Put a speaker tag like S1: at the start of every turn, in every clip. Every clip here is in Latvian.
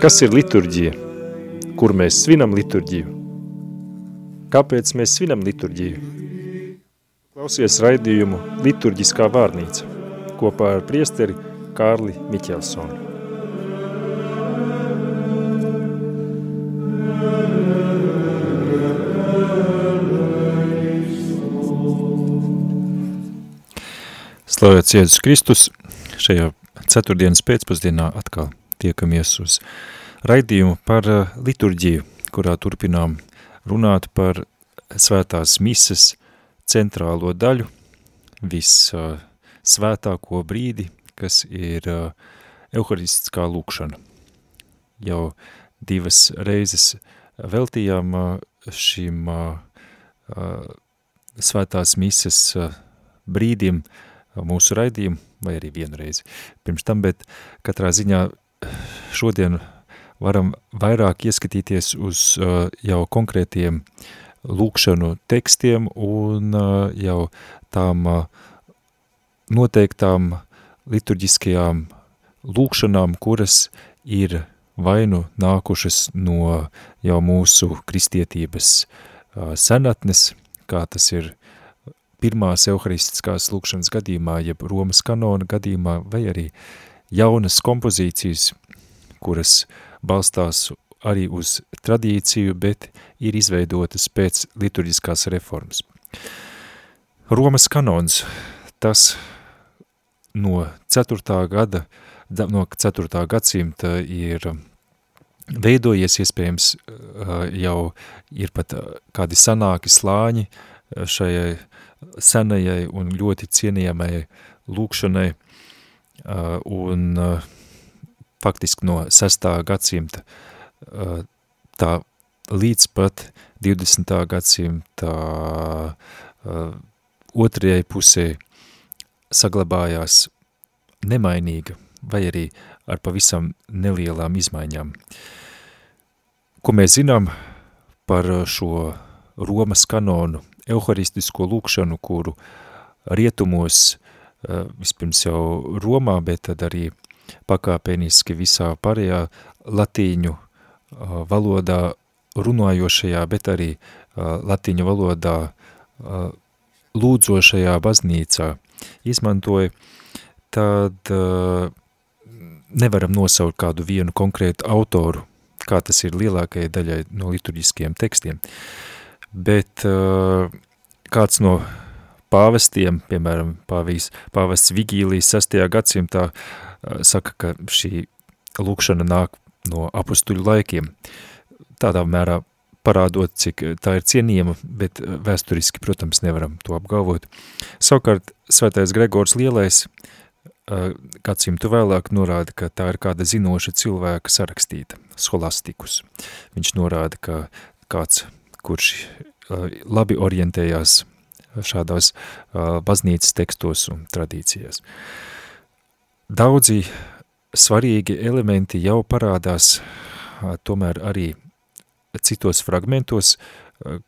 S1: Kas ir liturģija? Kur mēs svinam liturģiju? Kāpēc mēs svinam liturģiju? Klausies raidījumu Liturģiskā vārnīca kopā ar priesteri Kārli Miķelsonu. Slavēts Jēzus Kristus, šajā ceturtdienas pēcpusdienā atkal tiekamies uz raidījumu par uh, liturģiju, kurā turpinām runāt par svētās mises centrālo daļu, vissvētāko brīdi, kas ir uh, euharistiskā lūkšana. Jau divas reizes veltījām šim svētās mises brīdim, mūsu raidījumu, vai arī vienu reizi pirms tam, bet katrā ziņā šodien varam vairāk ieskatīties uz uh, jau konkrētiem lūkšanu tekstiem un uh, jau tām uh, noteiktām liturģiskajām lūkšanām, kuras ir vainu nākušas no jau mūsu kristietības uh, senatnes, kā tas ir pirmās euharistiskās lūkšanas gadījumā, jeb Romas kanona gadījumā, vai arī jaunas kompozīcijas, kuras balstās arī uz tradīciju, bet ir izveidotas pēc liturģiskās reformas. Romas kanons, tas no 4. gada, no 4. gadsimta ir veidojies, iespējams, jau ir pat kādi sanāki slāņi šajai senajai un ļoti cienījamai lūkšanai, un faktiski no 6. gadsimta tā līdz pat 20. gadsimta otrajai pusē saglabājās nemainīga vai arī ar pavisam nelielām izmaiņām. Ko mēs zinām par šo Romas kanonu euharistisko lūkšanu, kuru rietumos, vispirms jau Romā, bet tad arī pakāpeniski visā pārējā latīņu eh, valodā runājošajā, bet arī eh, latīņu valodā lūdzošajā baznīcā izmantoja, tad nevaram nosaukt kādu vienu konkrētu autoru, kā tas ir lielākajai daļai no liturģiskiem tekstiem. Bet kāds no pāvestiem, piemēram, pāvīs, pāvests Vigīlijas 6. gadsimtā, saka, ka šī lūkšana nāk no apustuļu laikiem. Tādā mērā parādot, cik tā ir cienījama, bet vēsturiski, protams, nevaram to apgalvot. Savukārt, svētais Gregors Lielais gadsimtu vēlāk norāda, ka tā ir kāda zinoša cilvēka sarakstīta, scholastikus. Viņš norāda, ka kāds kurš labi orientējās šādās baznīcas tekstos un tradīcijās. Daudzi svarīgi elementi jau parādās tomēr arī citos fragmentos,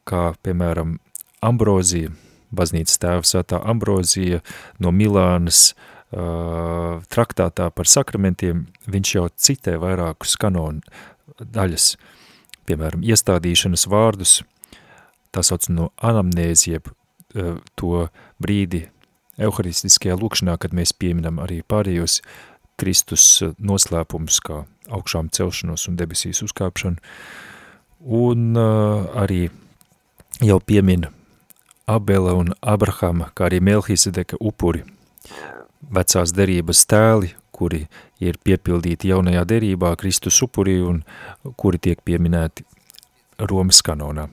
S1: kā piemēram Ambrozija, baznīcas tēva svētā Ambrozija no Milānas traktātā par sakramentiem, viņš jau citē vairākus kanonu daļas, piemēram, iestādīšanas vārdus, tā sauc no anamnēzieb to brīdi euharistiskajā lūkšanā, kad mēs pieminam arī pārējos Kristus eh, noslēpumus, kā augšām celšanos un debesīs uzkāpšanu, un uh, arī jau piemin Abela un Abrahama, kā arī Melhisedeka upuri, vecās derības tēli, kuri ir piepildīti jaunajā derībā Kristus upurī un kuri tiek pieminēti Romas kanonā.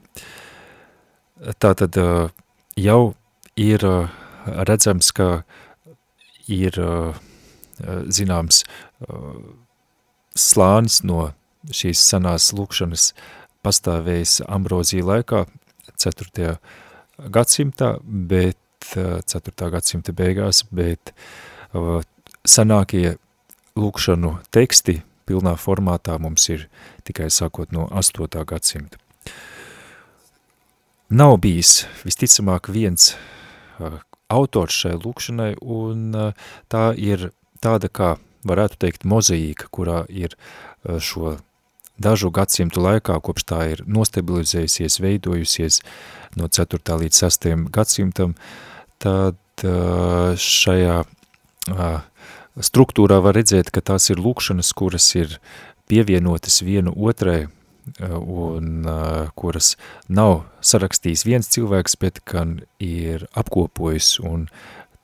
S1: Tātad jau ir redzams, ka ir zināms slānis no šīs sanās lūkšanas pastāvējis Ambrozija laikā 4. gadsimtā, bet 4. gadsimta beigās, bet sanākie lūkšanu teksti pilnā formātā mums ir tikai sākot no 8. gadsimta. Nav bijis visticamāk viens autors šai lūkšanai, un tā ir tāda kā, varētu teikt, mozaīka, kurā ir šo dažu gadsimtu laikā, kopš tā ir nostabilizējusies, veidojusies no 4. līdz 6. gadsimtam, tad šajā struktūrā var redzēt, ka tās ir lūkšanas, kuras ir pievienotas vienu otrai, un kuras nav sarakstījis viens cilvēks, bet gan ir apkopojis un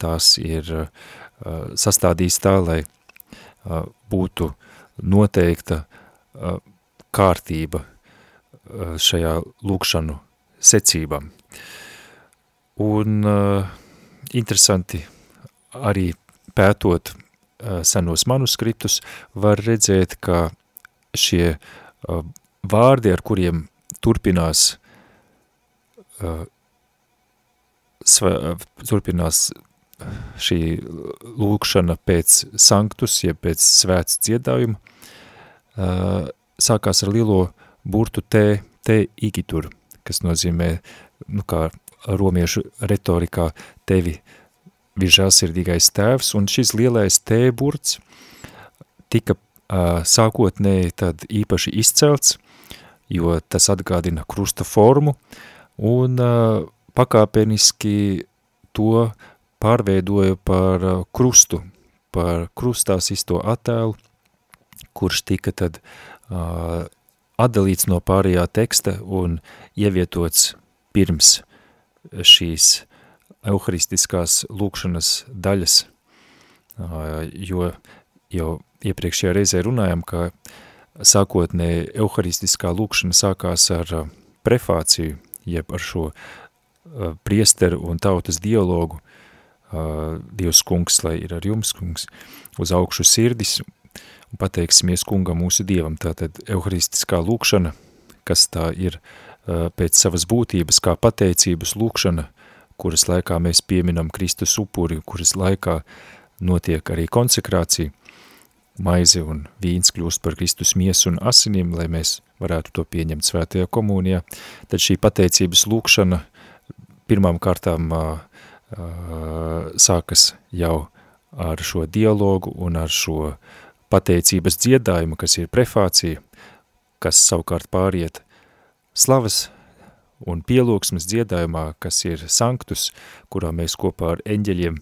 S1: tās ir sastādījis tā, lai būtu noteikta kārtība šajā lūkšanu secībām. Un interesanti arī pētot senos manuskriptus, var redzēt, ka šie vārdi, ar kuriem turpinās, uh, sve, turpinās šī lūkšana pēc sanktus, jeb pēc svēts dziedājuma, uh, sākās ar lielo burtu te, te igitur, kas nozīmē, nu kā romiešu retorikā, tevi vižāsirdīgais tēvs, un šis lielais T burts tika uh, sākotnēji tad īpaši izcelts, jo tas atgādina krusta formu, un uh, pakāpeniski to pārveidoja par uh, krustu, par krustās isto attēlu, kurš tika tad uh, atdalīts no pārējā teksta un ievietots pirms šīs euharistiskās lūkšanas daļas, jo jau iepriekšējā reizē runājam, ka sākotnē euharistiskā lūkšana sākās ar prefāciju, jeb ar šo priesteru un tautas dialogu, Dievs kungs, lai ir ar jums kungs, uz augšu sirdis, un pateiksimies kungam mūsu dievam. Tātad euharistiskā lūkšana, kas tā ir pēc savas būtības kā pateicības lūkšana, kuras laikā mēs pieminam Kristus upuri, kuras laikā notiek arī konsekrācija, maize un vīns kļūst par Kristus miesu un asinīm, lai mēs varētu to pieņemt svētajā komunijā, tad šī pateicības lūkšana pirmām kārtām uh, uh, sākas jau ar šo dialogu un ar šo pateicības dziedājumu, kas ir prefācija, kas savukārt pāriet slavas un pielūgsmes dziedājumā, kas ir sanktus, kurā mēs kopā ar eņģeļiem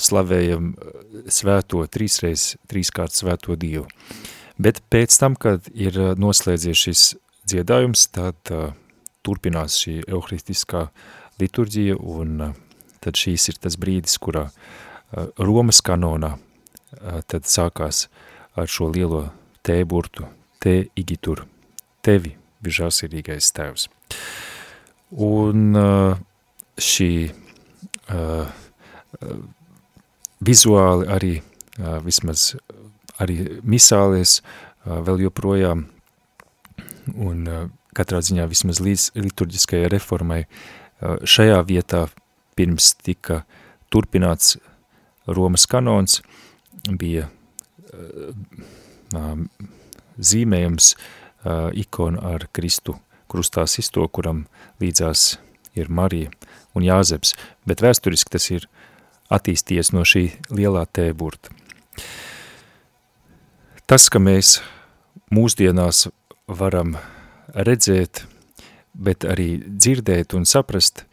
S1: slavējam eh, svēto, trīsreiz, trīskārt svēto Dievu. Bet pēc tam, kad ir eh, noslēdzies šis dziedājums, tad uh, turpinās šī euharistiskā liturģija, un uh, tad šīs ir tas brīdis, kurā uh, Romas kanonā uh, tad sākās ar šo lielo tēburtu, te igitur, tevi, vižāsirīgais tēvs. Un šī vizuāli arī vismaz arī misālies vēl joprojām. Un katrā ziņā vismaz līdz liturģiskajai reformai šajā vietā pirms tika turpināts Romas kanons bija zīmējums ikona ar Kristu krustā sisto, kuram līdzās ir Marija un Jāzeps, bet vēsturiski tas ir attīstījies no šī lielā tēburta. Tas, ka mēs mūsdienās varam redzēt, bet arī dzirdēt un saprast,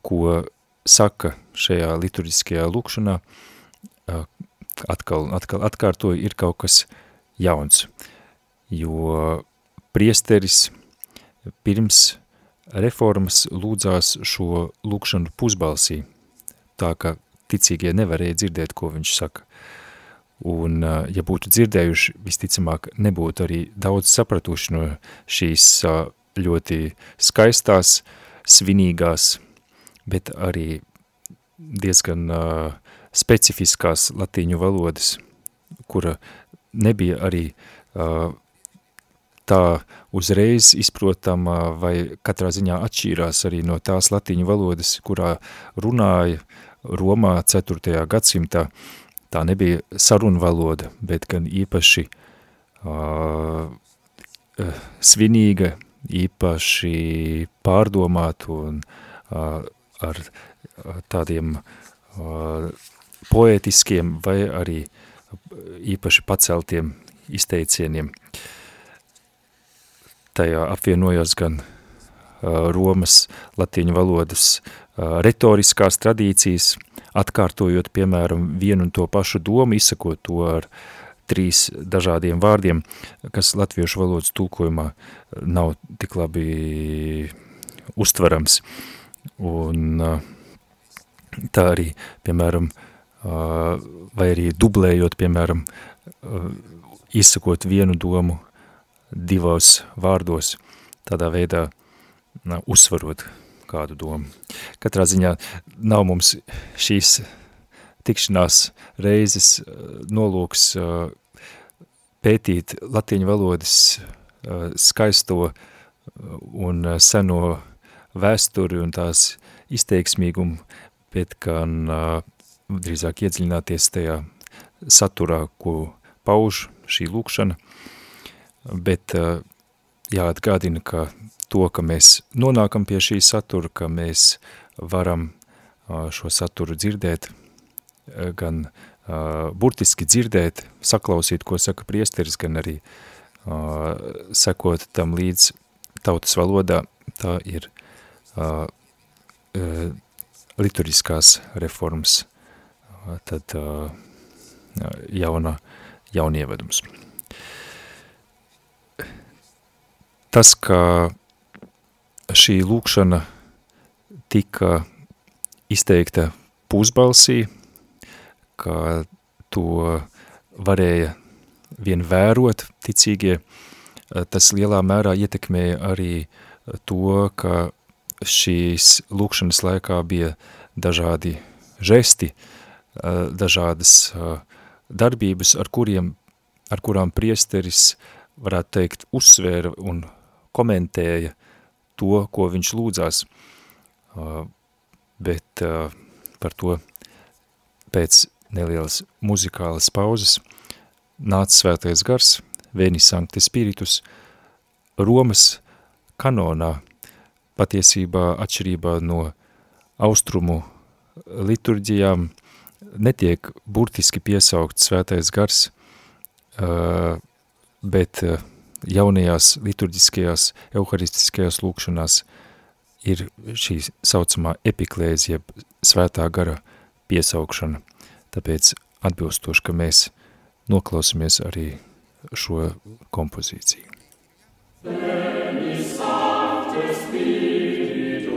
S1: ko saka šajā liturģiskajā lūkšanā, atkal, atkal atkārtoju, ir kaut kas jauns, jo priesteris pirms reformas lūdzās šo lūkšanu pusbalsī, tā ka ticīgie nevarēja dzirdēt, ko viņš saka. Un, ja būtu dzirdējuši, visticamāk, nebūtu arī daudz sapratuši no šīs ļoti skaistās, svinīgās, bet arī diezgan uh, specifiskās latīņu valodas, kura nebija arī uh, tā uzreiz izprotama vai katrā ziņā atšķīrās arī no tās latīņu valodas, kurā runāja Romā 4. gadsimtā. Tā nebija saruna valoda, bet gan īpaši uh, svinīga, īpaši pārdomāta un uh, ar tādiem uh, poētiskiem vai arī īpaši paceltiem izteicieniem. tajā apvienojās gan uh, Romas latīņu valodas uh, retoriskās tradīcijas, atkārtojot, piemēram, vienu un to pašu domu, izsakot to ar trīs dažādiem vārdiem, kas latviešu valodas tulkojumā nav tik labi uztverams. Un tā arī, piemēram, vai arī dublējot, piemēram, izsakot vienu domu divos vārdos, tādā veidā uzsvarot kādu domu. Katrā ziņā nav mums šīs tikšanās reizes nolūks pētīt latīņu valodas skaisto un seno vēsturi un tās izteiksmīgumu, bet gan drīzāk iedziļināties tajā saturā, ko pauž šī lūkšana, bet jāatgādina, ka to, ka mēs nonākam pie šī satura, ka mēs varam šo saturu dzirdēt, gan burtiski dzirdēt, saklausīt, ko saka priesteris, gan arī sekot tam līdz tautas valodā, tā ir liturģiskās reformas tad jauna, jaunievedums. Tas, ka šī lūkšana tika izteikta pusbalsī, ka to varēja vien vērot ticīgie, tas lielā mērā ietekmēja arī to, ka šīs lūkšanas laikā bija dažādi žesti, dažādas darbības, ar, kuriem, ar kurām priesteris, varētu teikt, uzsvēra un komentēja to, ko viņš lūdzās, bet par to pēc nelielas muzikālas pauzes nāca svētais gars, Veni Sancte Spiritus, Romas kanonā, patiesībā atšķirībā no austrumu liturģijām, netiek burtiski piesaukt svētais gars, bet jaunajās liturģiskajās, euharistiskajās lūkšanās ir šī saucamā epiklēzija, svētā gara piesaukšana. Tāpēc atbilstoši, ka mēs noklausamies arī šo kompozīciju. Beni sancte spiritus,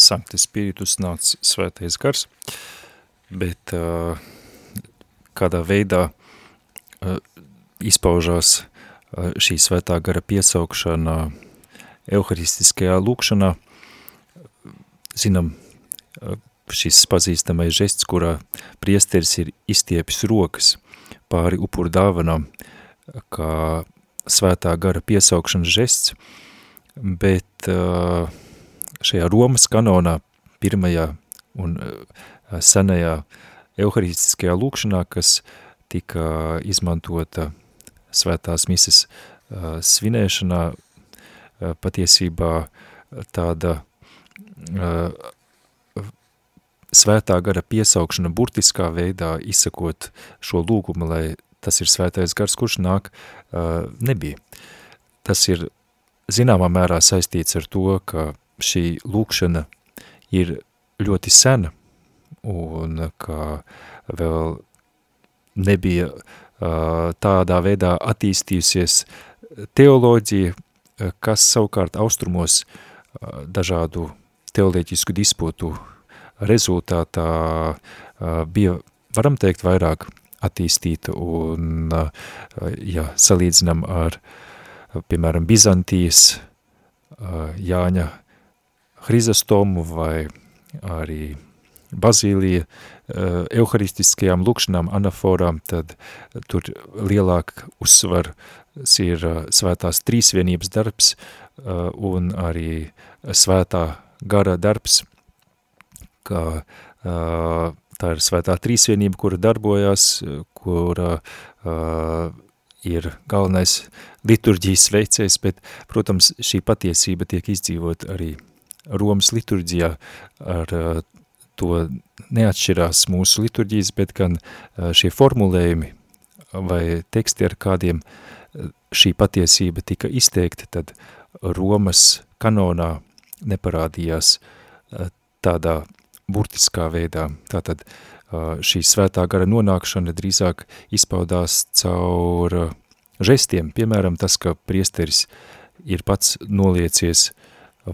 S1: Sankti Spiritus nāc svētais gars, bet uh, kādā veidā uh, izpaužās uh, šī svētā gara piesaukšana euharistiskajā lūkšanā, zinām, uh, šis pazīstamais žests, kurā priesteris ir izstiepis rokas pāri upuru dāvanām, kā svētā gara piesaukšanas žests, bet uh, šajā Romas kanonā pirmajā un uh, senajā euharistiskajā lūkšanā, kas tika izmantota svētās mises uh, svinēšanā, patiesībā tāda svētā gara piesaukšana burtiskā veidā izsakot šo lūgumu, lai tas ir svētais gars, kurš nāk, nebija. Tas ir zināmā mērā saistīts ar to, ka šī lūkšana ir ļoti sena un ka vēl nebija tādā veidā attīstījusies teoloģija, kas savukārt austrumos dažādu teoloģisku disputu rezultātā bija, varam teikt, vairāk attīstīta un, ja salīdzinām ar, piemēram, Bizantijas Jāņa Hrizastomu vai arī Bazīlija euharistiskajām lukšanām, anaforām, tad tur lielāk uzsvars ir svētās trīsvienības darbs un arī svētā gara darbs, ka tā ir svētā trīsvienība, kura darbojās, kura ir galvenais liturģijas veicējs, bet, protams, šī patiesība tiek izdzīvot arī Romas liturģijā ar to neatšķirās mūsu liturģijas, bet gan šie formulējumi vai teksti, ar kādiem šī patiesība tika izteikta, tad Romas kanonā neparādījās tādā burtiskā veidā. Tātad šī svētā gara nonākšana drīzāk izpaudās caur žestiem, piemēram tas, ka priesteris ir pats noliecies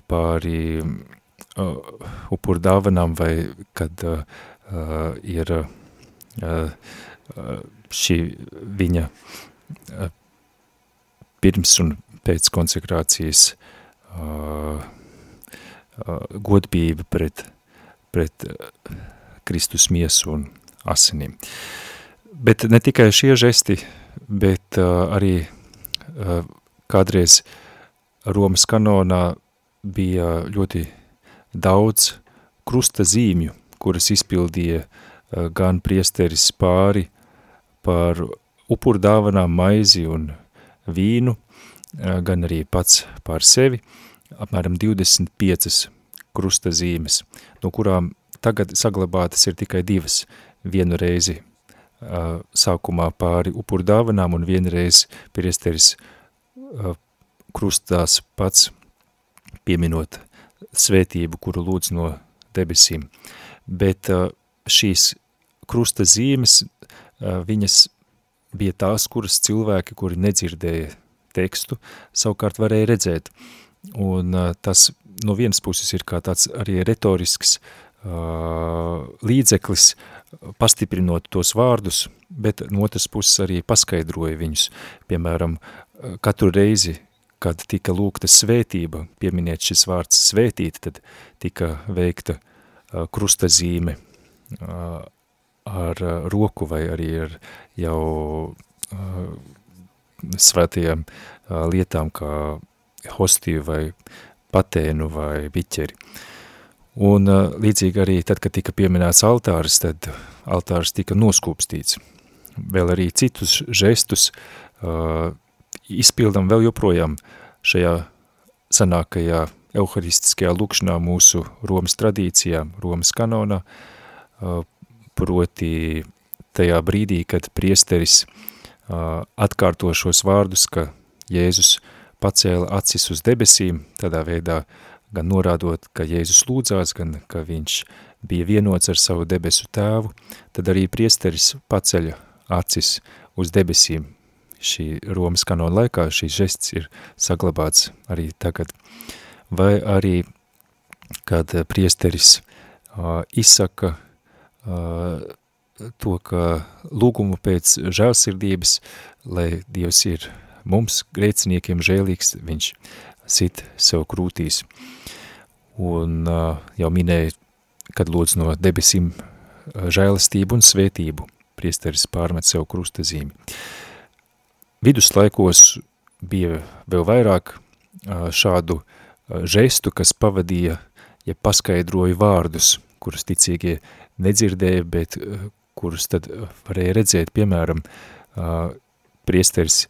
S1: pāri uh, upur dāvanām vai kad uh, ir uh, šī viņa uh, pirms un pēc konsekrācijas uh, uh, godbība pret pret eh, Kristus miesu un asinīm. Bet ne tikai šie žesti, bet uh, arī uh, kādreiz Romas kanonā bija ļoti daudz krusta zīmju, kuras izpildīja uh, gan priesteris pāri par upurdāvanām maizi un vīnu, uh, gan arī pats pār sevi, apmēram 25 krusta zīmes, no kurām tagad saglabātas ir tikai divas, vienu reizi uh, sākumā pāri upuru dāvanām un vienreiz priesteris krustās pats pieminot svētību, kuru lūdz no debesīm. Bet uh, šīs krusta zīmes, uh, viņas bija tās, kuras cilvēki, kuri nedzirdēja tekstu, savukārt varēja redzēt. Un uh, tas no vienas puses ir kā tāds arī retorisks līdzeklis, pastiprinot tos vārdus, bet no otras puses arī paskaidroja viņus. Piemēram, katru reizi, kad tika lūgta svētība, pieminiet šis vārds svētīt, tad tika veikta krustazīme uh, ar roku vai arī ar jau svētajām lietām, kā hostiju vai patēnu vai biķeri. Un līdzīgi arī tad, kad tika pieminēts altārs, tad altārs tika noskūpstīts. Vēl arī citus žestus uh, izpildam vēl joprojām šajā sanākajā euharistiskajā lukšanā mūsu Romas tradīcijā, Romas kanonā, proti tajā brīdī, kad priesteris atkārto šos vārdus, ka Jēzus pacēla acis uz debesīm, tādā veidā gan norādot, ka Jēzus lūdzās, gan ka viņš bija vienots ar savu debesu tēvu, tad arī priesteris paceļa acis uz debesīm. Šī Romas kanona laikā šīs žests ir saglabāts arī tagad. Vai arī kad priesteris izsaka to, ka lūgumu pēc žēlsirdības, lai Dievs ir mums, grēciniekiem, žēlīgs, viņš sit sev krūtīs. Un jau minēja, kad lūdz no debesīm žēlistību un svētību, priesteris pārmet sev krustazīmi. Viduslaikos bija vēl vairāk šādu žestu, kas pavadīja, ja paskaidroja vārdus, kurus ticīgie nedzirdēja, bet kurus tad varēja redzēt, piemēram, priesteris,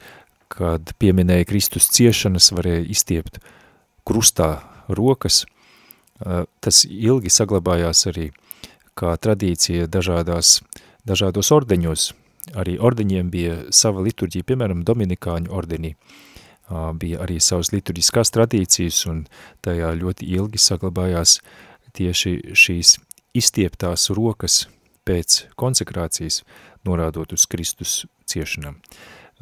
S1: kad pieminēja Kristus ciešanas, varēja izstiept krustā rokas, tas ilgi saglabājās arī kā tradīcija dažādās, dažādos ordeņos, arī ordeņiem bija sava liturģija, piemēram, Dominikāņu ordenī, bija arī savas liturģiskās tradīcijas, un tajā ļoti ilgi saglabājās tieši šīs izstieptās rokas pēc konsekrācijas, norādot uz Kristus ciešanām.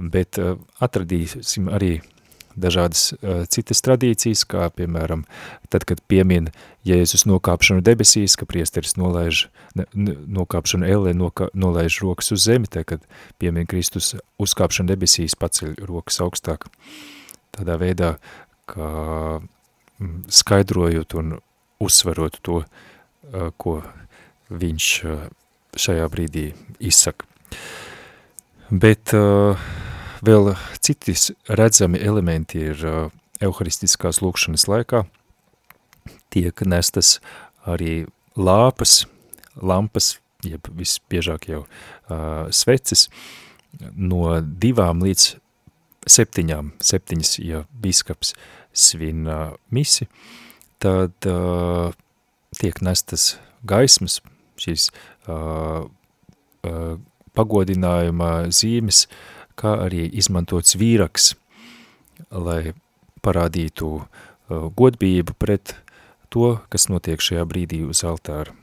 S1: Bet atradīsim arī dažādas uh, citas tradīcijas, kā piemēram, tad, kad piemin Jēzus nokāpšanu debesīs, ka priesteris nolaiž, ne, nokāpšanu ellē, noka, nolaiž rokas uz zemi, tad, kad piemin Kristus uzkāpšanu debesīs, paceļ rokas augstāk. Tādā veidā, kā skaidrojot un uzsverot to, uh, ko viņš uh, šajā brīdī izsaka. Bet uh, Vēl citis redzami elementi ir uh, euharistiskās lūkšanas laikā. Tiek nestas arī lāpas, lampas, jeb visbiežāk jau uh, sveces, no divām līdz septiņām, septiņas, ja biskaps svin uh, misi, tad uh, tiek nestas gaismas, šīs uh, uh, pagodinājuma zīmes, uh, kā arī izmantots vīraks, lai parādītu uh, godbību pret to, kas notiek šajā brīdī uz altāra,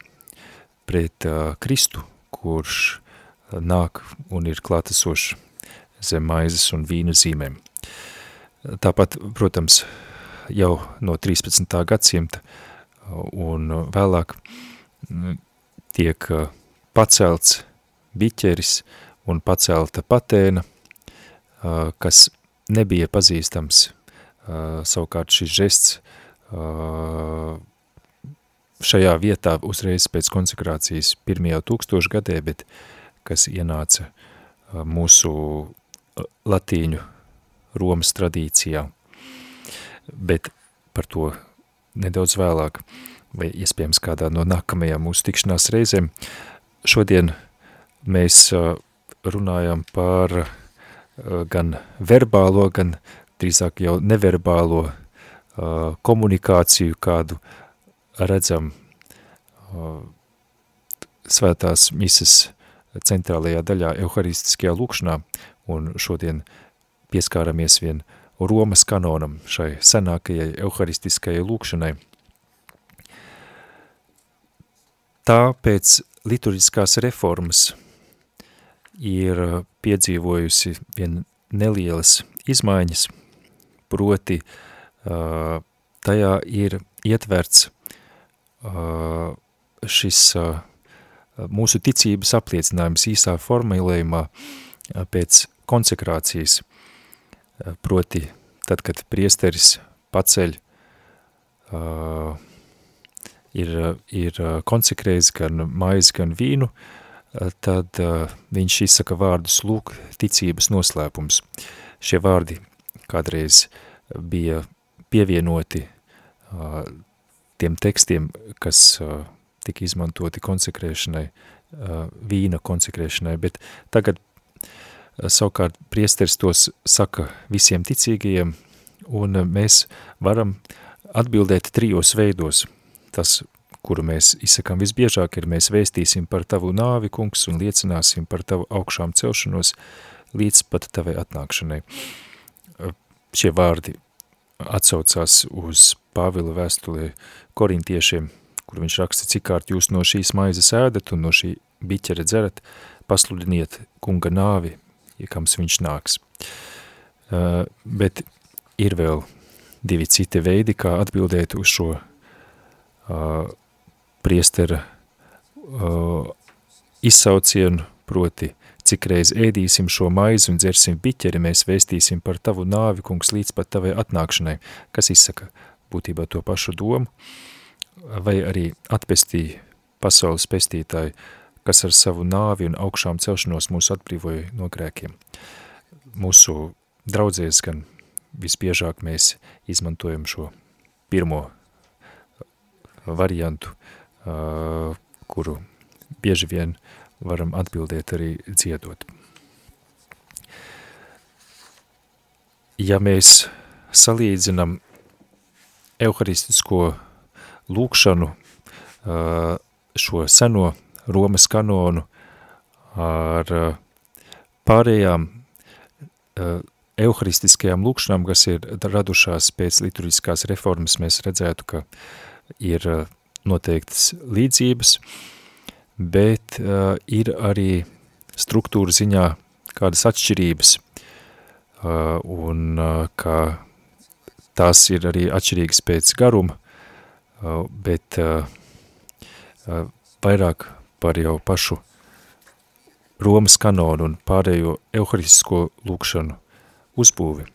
S1: pret uh, Kristu, kurš uh, nāk un ir klātesošs zem maizes un vīna zīmēm. Tāpat, protams, jau no 13. gadsimta un vēlāk mm, tiek pacelts biķeris un pacelta patēna – kas nebija pazīstams. Savukārt šis žests šajā vietā uzreiz pēc konsekrācijas pirmajā tūkstošu gadē, bet kas ienāca mūsu latīņu Romas tradīcijā. Bet par to nedaudz vēlāk, vai iespējams kādā no nākamajām mūsu tikšanās reizēm. Šodien mēs runājam par Eh, gan verbālo, gan drīzāk jau neverbālo uh, komunikāciju, kādu redzam uh, svētās mises centrālajā daļā euharistiskajā lūkšanā, un šodien pieskāramies vien Romas kanonam, šai senākajai euharistiskajai lūkšanai. Tā pēc liturģiskās reformas – ir uh, piedzīvojusi vien nelielas izmaiņas, proti uh, tajā ir ietverts uh, šis mūsu ticības apliecinājums īsā formulējumā pēc konsekrācijas, proti tad, kad priesteris paceļ ir, ir konsekrējis gan maizi, gan vīnu, uh, tad viņš izsaka vārdus lūk ticības noslēpums. Šie vārdi kādreiz bija pievienoti tiem tekstiem, kas tika izmantoti konsekrēšanai, vīna konsekrēšanai, bet tagad savukārt priesteris tos saka visiem ticīgajiem, un mēs varam atbildēt trijos veidos. Tas kuru mēs izsakām visbiežāk, ir mēs vēstīsim par tavu nāvi, kungs, un liecināsim par tavu augšām celšanos līdz pat tavai atnākšanai. Šie vārdi atsaucās uz Pāvila vēstulē korintiešiem, kur viņš raksta, cik kārt jūs no šīs maizes ēdat un no šī biķera dzerat, pasludiniet kunga nāvi, ja kams viņš nāks. Uh, bet ir vēl divi citi veidi, kā atbildēt uz šo uh, priestera uh, izsaucienu, proti, cik reiz ēdīsim šo maizi un dzersim biķeri, mēs vēstīsim par tavu nāvi, kungs, līdz pat tavai atnākšanai, kas izsaka būtībā to pašu domu, vai arī atpestī pasaules pestītāju, kas ar savu nāvi un augšām celšanos mūs atbrīvoja no grēkiem. Mūsu draudzies gan visbiežāk mēs izmantojam šo pirmo variantu, kuru bieži vien varam atbildēt arī dziedot. Ja mēs salīdzinam euharistisko lūkšanu, šo seno Romas kanonu ar pārējām euharistiskajām lūkšanām, kas ir radušās pēc liturģiskās reformas, mēs redzētu, ka ir noteiktas līdzības, bet uh, ir arī struktūra ziņā kādas atšķirības, uh, un uh, ka tās ir arī atšķirīgas pēc garuma, uh, bet uh, uh, vairāk par jau pašu Romas kanonu un pārējo euharistisko lūkšanu uzbūvi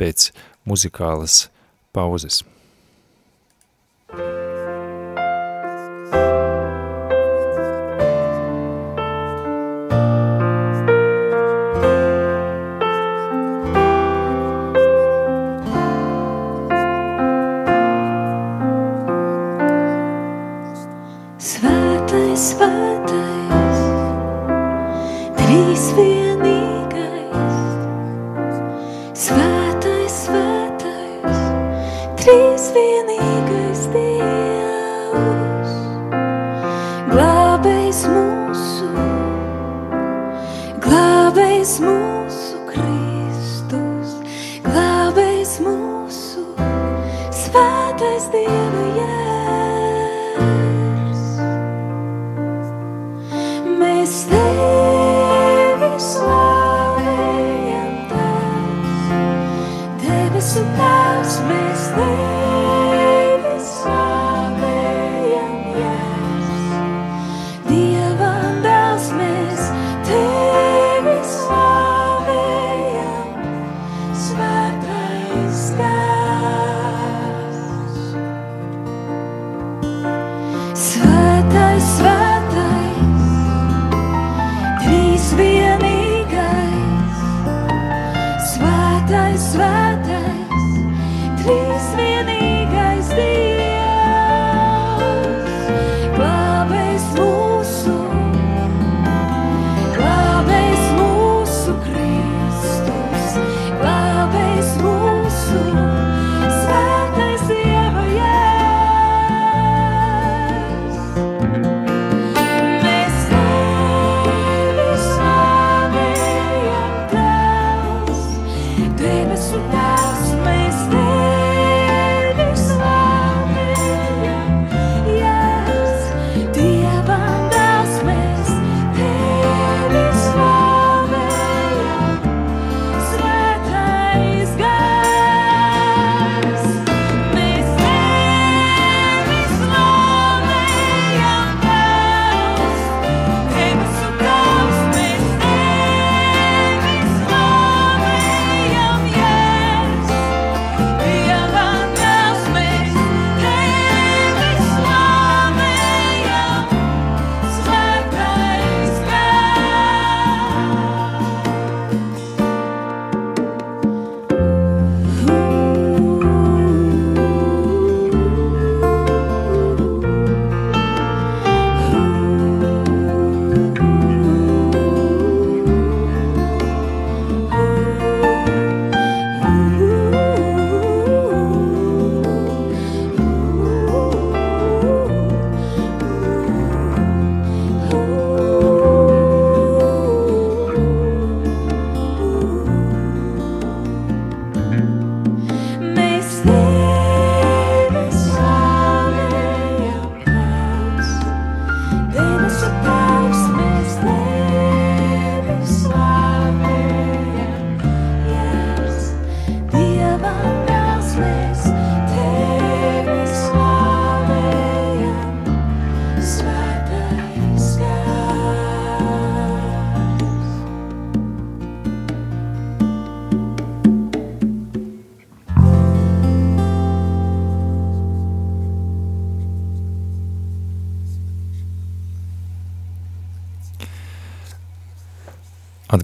S1: pēc muzikālas pauzes.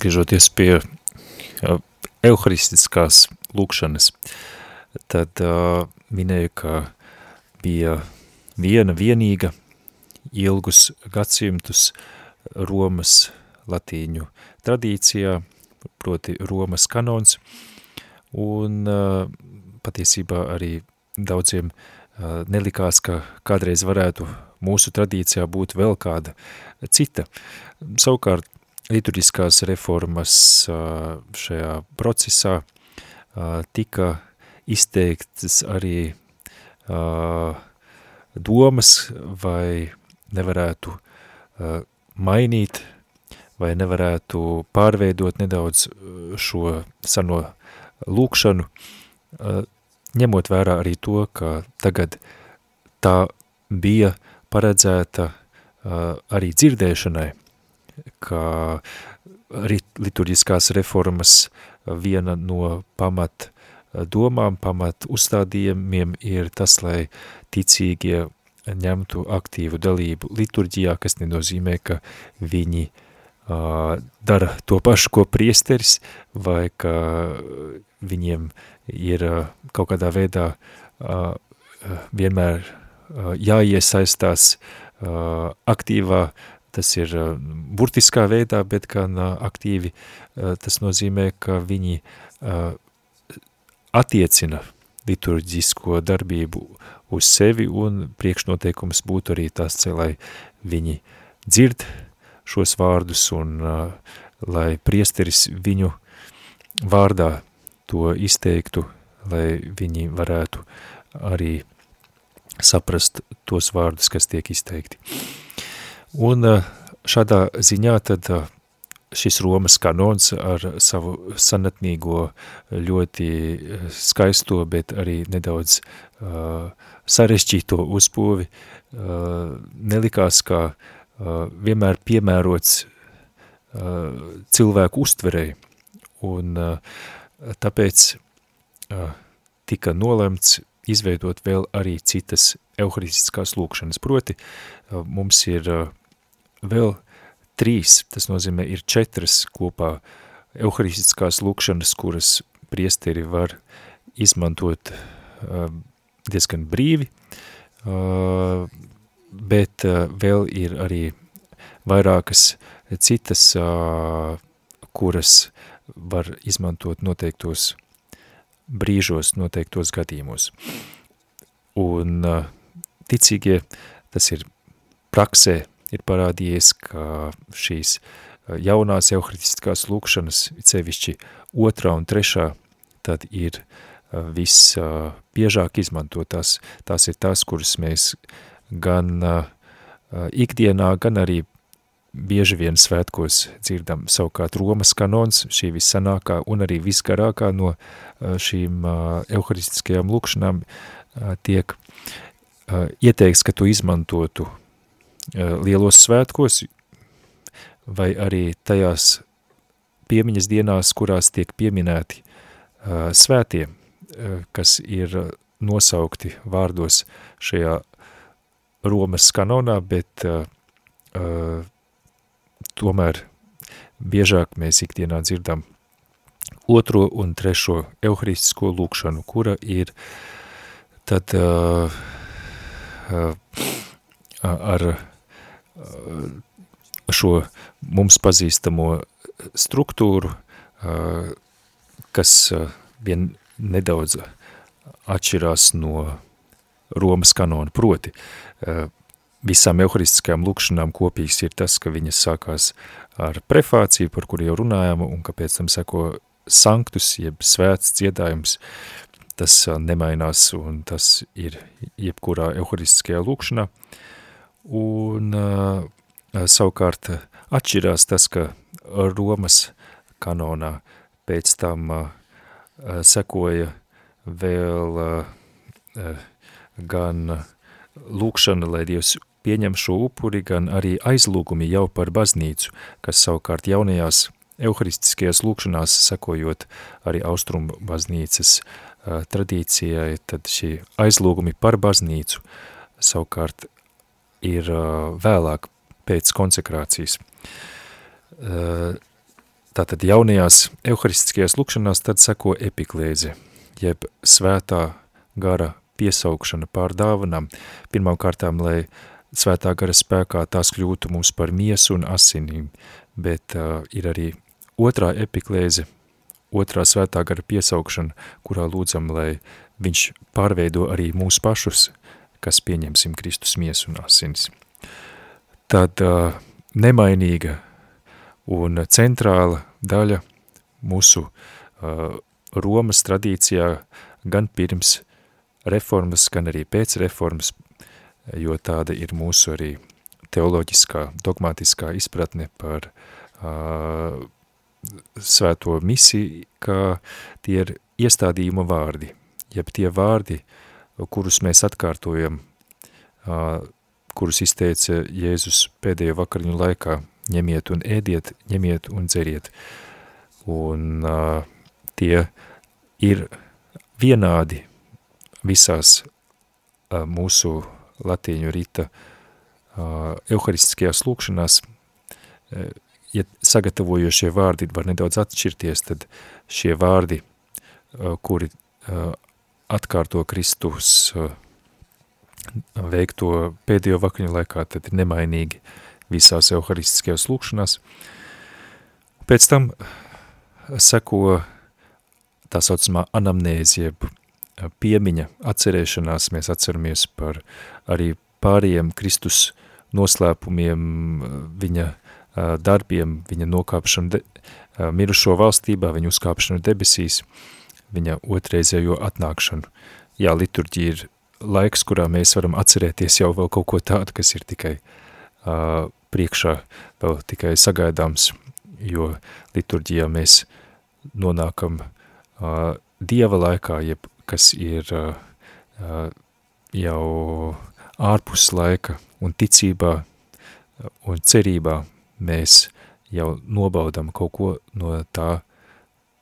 S1: Atgriežoties pie euharistiskās lūkšanas, tad uh, minēju, ka bija viena vienīga ilgus gadsimtus Romas latīņu tradīcijā, proti Romas kanons, un uh, patiesībā arī daudziem uh, nelikās, ka kādreiz varētu mūsu tradīcijā būt vēl kāda cita. Savukārt liturģiskās reformas šajā procesā tika izteiktas arī domas vai nevarētu mainīt vai nevarētu pārveidot nedaudz šo sano lūkšanu, ņemot vērā arī to, ka tagad tā bija paredzēta arī dzirdēšanai, ka liturģiskās reformas viena no pamat domām, pamat uzstādījumiem ir tas, lai ticīgie ņemtu aktīvu dalību liturģijā, kas nenozīmē, ka viņi uh, dara to pašu, ko priesteris, vai ka viņiem ir uh, kaut kādā veidā uh, vienmēr jāiesaistās aktīvā, tas ir uh, burtiskā veidā, bet gan uh, aktīvi uh, tas nozīmē, ka viņi uh, attiecina liturģisko darbību uz sevi, un priekšnoteikums būtu arī tas, lai viņi dzird šos vārdus, un uh, lai priesteris viņu vārdā to izteiktu, lai viņi varētu arī saprast tos vārdus, kas tiek izteikti. Un uh, šādā ziņā tad uh, šis Romas kanons ar savu sanatnīgo, ļoti eh, skaisto, bet arī nedaudz uh, sarežģīto uzpūvi, uh, nelikās kā uh, vienmēr piemērots uh, cilvēku uztverei, un uh, tāpēc uh, tika nolemts izveidot vēl arī citas euharistiskās lūkšanas, proti uh, mums ir uh, vēl trīs, tas nozīmē ir četras kopā euharistiskās lūkšanas, kuras priesteri var izmantot uh, diezgan brīvi, uh, bet uh, vēl ir arī vairākas citas, uh, kuras var izmantot noteiktos brīžos, noteiktos gadījumos. Un ticīgie, tas ir praksē ir parādījies, ka šīs jaunās euharistiskās lūkšanas, sevišķi otrā un trešā, tad ir viss biežāk izmantotās. Tās ir tās, kuras mēs gan ikdienā, gan arī bieži vien svētkos dzirdam savukārt Romas kanons, šī vissanākā un arī visgarākā no šīm euharistiskajām lūkšanām tiek ieteikts, ka tu izmantotu lielos svētkos, vai arī tajās piemiņas dienās, kurās tiek pieminēti uh, svētie, uh, kas ir nosaukti vārdos šajā Romas kanonā, bet uh, tomēr biežāk mēs ikdienā dzirdam otro un trešo euharistisko lūkšanu, kura ir tad uh, uh, ar šo mums pazīstamo struktūru, kas vien nedaudz atšķirās no Romas kanona. Proti, visām euharistiskajām lūkšanām kopīgs ir tas, ka viņas sākās ar prefāciju, par kuru jau runājām, un ka pēc tam seko sanktus, jeb svēts dziedājums, tas nemainās, un tas ir jebkurā euharistiskajā lūkšanā. Uh, Un uh, savukārt atšķirās tas, ka Romas kanonā pēc tam uh, sekoja vēl uh, gan lūkšana, lai Dievs pieņem šo upuri, gan arī aizlūgumi jau par baznīcu, kas savukārt jaunajās euharistiskajās lūkšanās sekojot arī austrumu baznīcas uh, tradīcijai, tad šī aizlūgumi par baznīcu savukārt ir vēlāk pēc konsekrācijas. Tātad jaunajās euharistiskajās lukšanās tad seko epiklēze, jeb svētā gara piesaukšana pār dāvanām, pirmām kārtām, lai svētā gara spēkā tās kļūtu mums par miesu un asinīm, bet uh, ir arī otrā epiklēze, otrā svētā gara piesaukšana, kurā lūdzam, lai viņš pārveido arī mūsu pašus, kas pieņemsim Kristus miesu un asinis. Tad uh, nemainīga un centrāla daļa mūsu uh, Romas tradīcijā gan pirms reformas, gan arī pēc reformas, jo tāda ir mūsu arī teoloģiskā, dogmatiskā izpratne par uh, svēto misiju, ka tie ir iestādījuma vārdi, jeb tie vārdi, kurus mēs atkārtojam, kurus izteica Jēzus pēdējo vakariņu laikā, ņemiet un ēdiet, ņemiet un dzeriet. Un uh, tie ir vienādi visās uh, mūsu latīņu rita uh, euharistiskajās lūkšanās, uh, ja sagatavojošie vārdi var nedaudz atšķirties, tad šie vārdi, uh, kuri uh, atkārto Kristus uh, veikto pēdējo vakariņu laikā, tad ir nemainīgi visās euharistiskajās lūkšanās. Pēc tam seko tā saucamā anamnēzie, piemiņa, atcerēšanās, mēs atceramies par arī pāriem Kristus noslēpumiem, viņa darbiem, viņa nokāpšanu de, mirušo valstībā, viņa uzkāpšanu debesīs, viņa otrreizējo atnākšanu. Jā, liturģija ir laiks, kurā mēs varam atcerēties jau vēl kaut ko tādu, kas ir tikai uh, priekšā, vēl tikai sagaidāms, jo liturģijā mēs nonākam uh, Dieva laikā, jeb kas ir uh, uh, jau ārpus laika un ticībā un cerībā mēs jau nobaudam kaut ko no tā,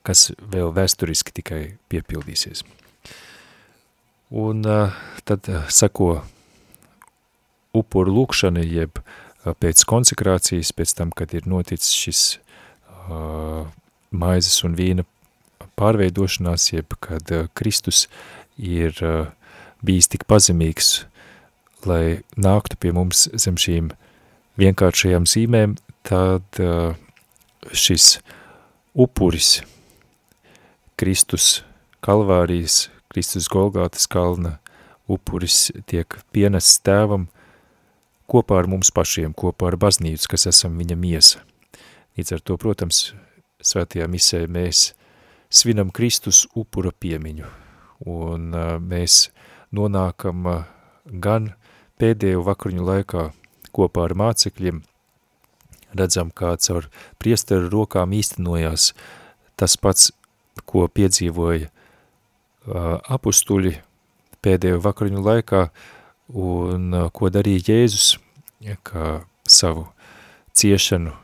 S1: kas vēl vēsturiski tikai piepildīsies. Un tad sako upuru lūkšana, jeb pēc konsekrācijas, pēc tam, kad ir noticis šis uh, maizes un vīna pārveidošanās, jeb kad uh, Kristus ir uh, bijis tik pazemīgs, lai nāktu pie mums zem šīm vienkāršajām zīmēm, tad šis upuris, Kristus kalvārijas, Kristus Golgātas kalna upuris tiek pienests tēvam kopā ar mums pašiem, kopā ar baznīcu, kas esam viņa miesa. Līdz ar to, protams, svētajā misē mēs svinam Kristus upura piemiņu, un mēs nonākam gan pēdējo vakariņu laikā kopā ar mācekļiem, redzam, kā caur priesteru rokām īstenojās tas pats, ko piedzīvoja apustuļi pēdējo vakariņu laikā, un ko darīja Jēzus, kā savu ciešanu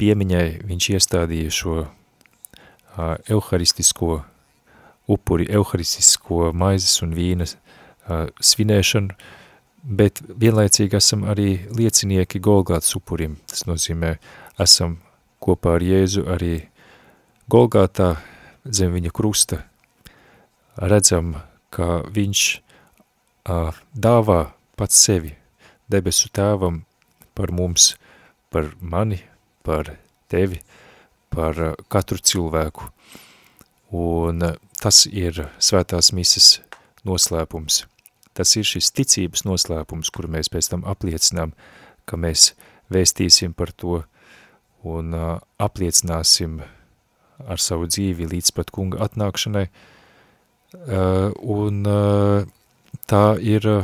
S1: piemiņai viņš iestādīja šo uh, euharistisko upuri, euharistisko maizes un vīnas svinēšanu, bet vienlaicīgi esam arī liecinieki Golgātas upurim. Tas nozīmē, esam kopā ar Jēzu arī Golgātā zem viņa krusta. Redzam, ka viņš uh, dāvā pats sevi debesu tēvam par mums, par mani, par tevi, par uh, katru cilvēku. Un uh, tas ir svētās mises noslēpums. Tas ir šis ticības noslēpums, kuru mēs pēc tam apliecinām, ka mēs vēstīsim par to un uh, apliecināsim ar savu dzīvi līdz pat kunga atnākšanai. Uh, un uh, tā ir uh,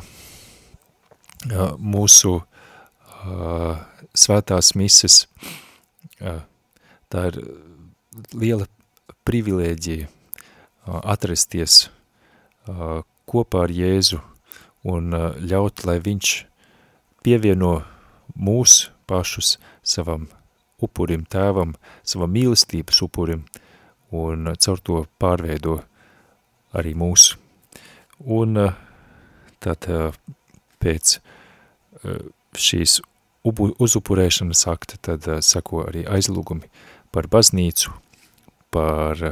S1: mūsu svētās mises Tā ir liela privilēģija atrasties kopā ar Jēzu un ļaut, lai viņš pievieno mūs pašus savam upurim, tēvam, savam mīlestības upurim un caur to pārveido arī mūsu. Un tad pēc šīs uzupurēšanas akta tad sako arī aizlūgumi par baznīcu, par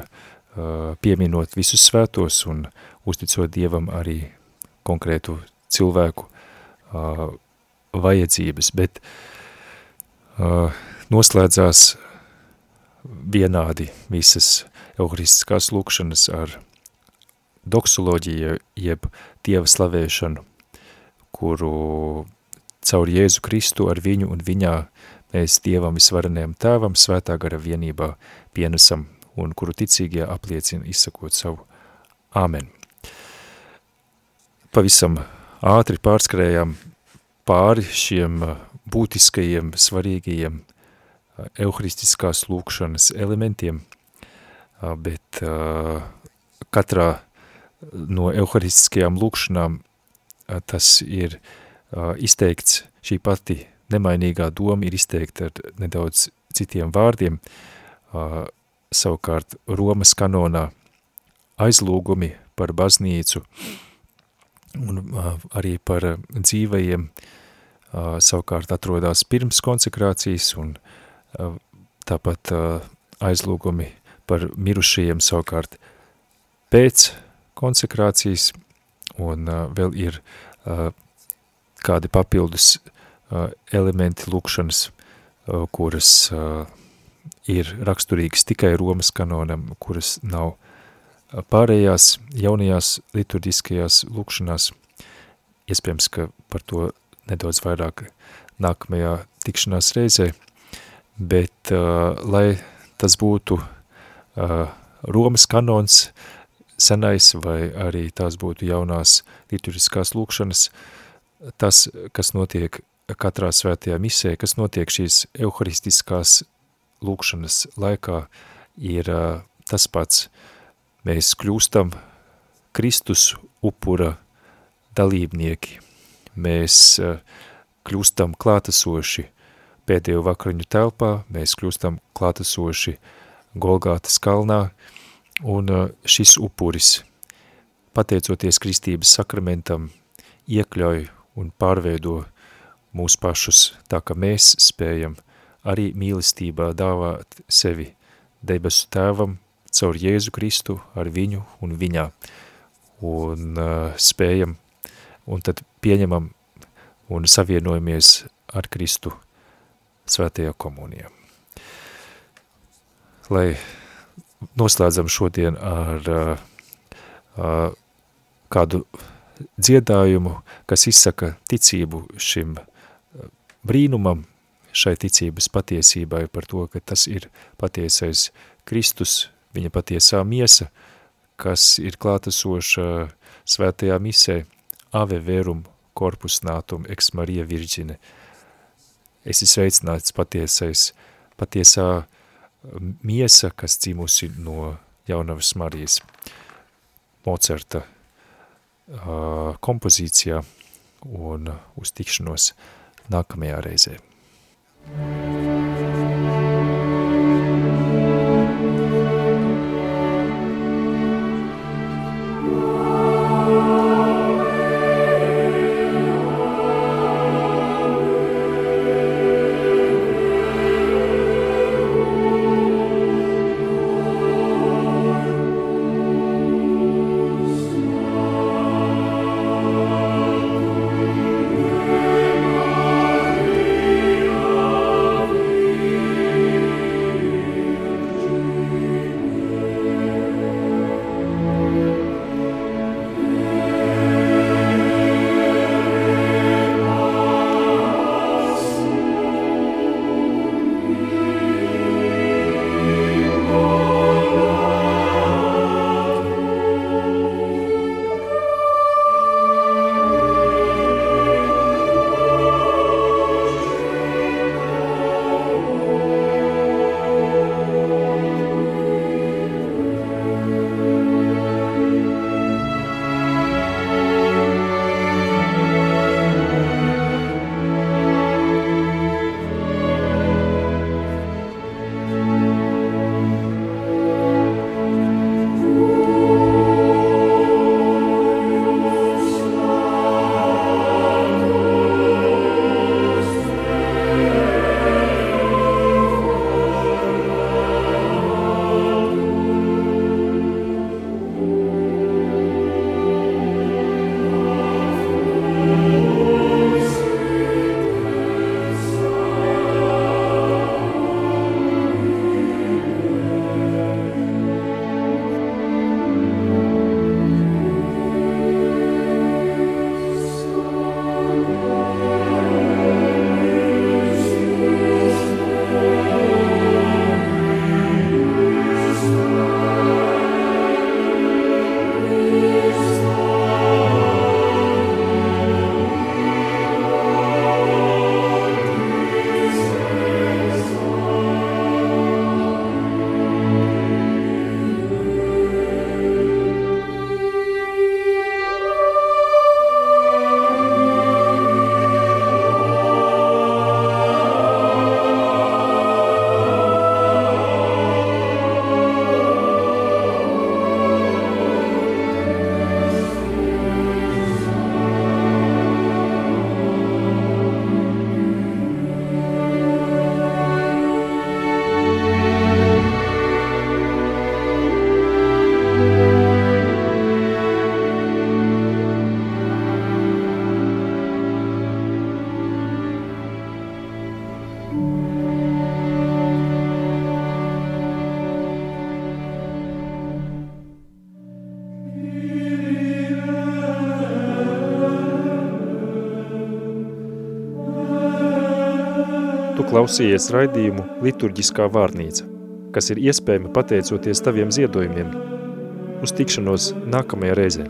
S1: pieminot visus svētos un uzticot Dievam arī konkrētu cilvēku vajadzības, bet noslēdzās vienādi visas euharistiskās lūkšanas ar doksoloģiju, jeb Dieva slavēšanu, kuru caur Jēzu Kristu ar viņu un viņā mēs Dievam visvarenajam tēvam svētā gara vienībā pienesam un kuru ticīgie apliecina izsakot savu Āmen. Pavisam ātri pārskrējām pāri šiem būtiskajiem, svarīgajiem euharistiskās lūkšanas elementiem, bet katrā no euharistiskajām lūkšanām tas ir izteikts, šī pati nemainīgā doma ir izteikta ar nedaudz citiem vārdiem, savukārt Romas kanonā aizlūgumi par baznīcu un arī par dzīvajiem savukārt atrodās pirms konsekrācijas un tāpat aizlūgumi par mirušajiem savukārt pēc konsekrācijas, un vēl ir kādi papildus elementi lūkšanas, kuras ir raksturīgas tikai Romas kanonam, kuras nav pārējās jaunajās liturģiskajās lūkšanās. Iespējams, ka par to nedaudz vairāk nākamajā tikšanās reizē, bet uh, lai tas būtu uh, Romas kanons, senais vai arī tās būtu jaunās liturģiskās lūkšanas, tas, kas notiek katrā svētajā misē, kas notiek šīs euharistiskās lūkšanas laikā, ir tas pats. Mēs kļūstam Kristus upura dalībnieki. Mēs kļūstam klātesoši pēdējo vakariņu telpā, mēs kļūstam klātesoši Golgātas kalnā, Un uh, šis upuris, pateicoties kristības sakramentam, iekļauj un pārveido mūs pašus, tā ka mēs spējam arī mīlestībā dāvāt sevi debesu tēvam caur Jēzu Kristu ar viņu un viņā. Un uh, spējam, un tad pieņemam un savienojamies ar Kristu svētajā komunijā. Lai noslēdzam šodien ar uh, uh, kādu dziedājumu, kas izsaka ticību šim brīnumam, šai ticības patiesībai par to, ka tas ir patiesais Kristus, viņa patiesā miesa, kas ir klātesoša svētajā misē, ave verum corpus natum ex Marija Virgine. Esi sveicināts patiesais, patiesā miesa, kas dzimusi no jaunavas Marijas Mocerta uh, kompozīcijā un uz tikšanos nākamajā reizē. Tu klausījies raidījumu Liturģiskā vārnīca, kas ir iespējama pateicoties taviem ziedojumiem. Uz tikšanos nākamajā reizē.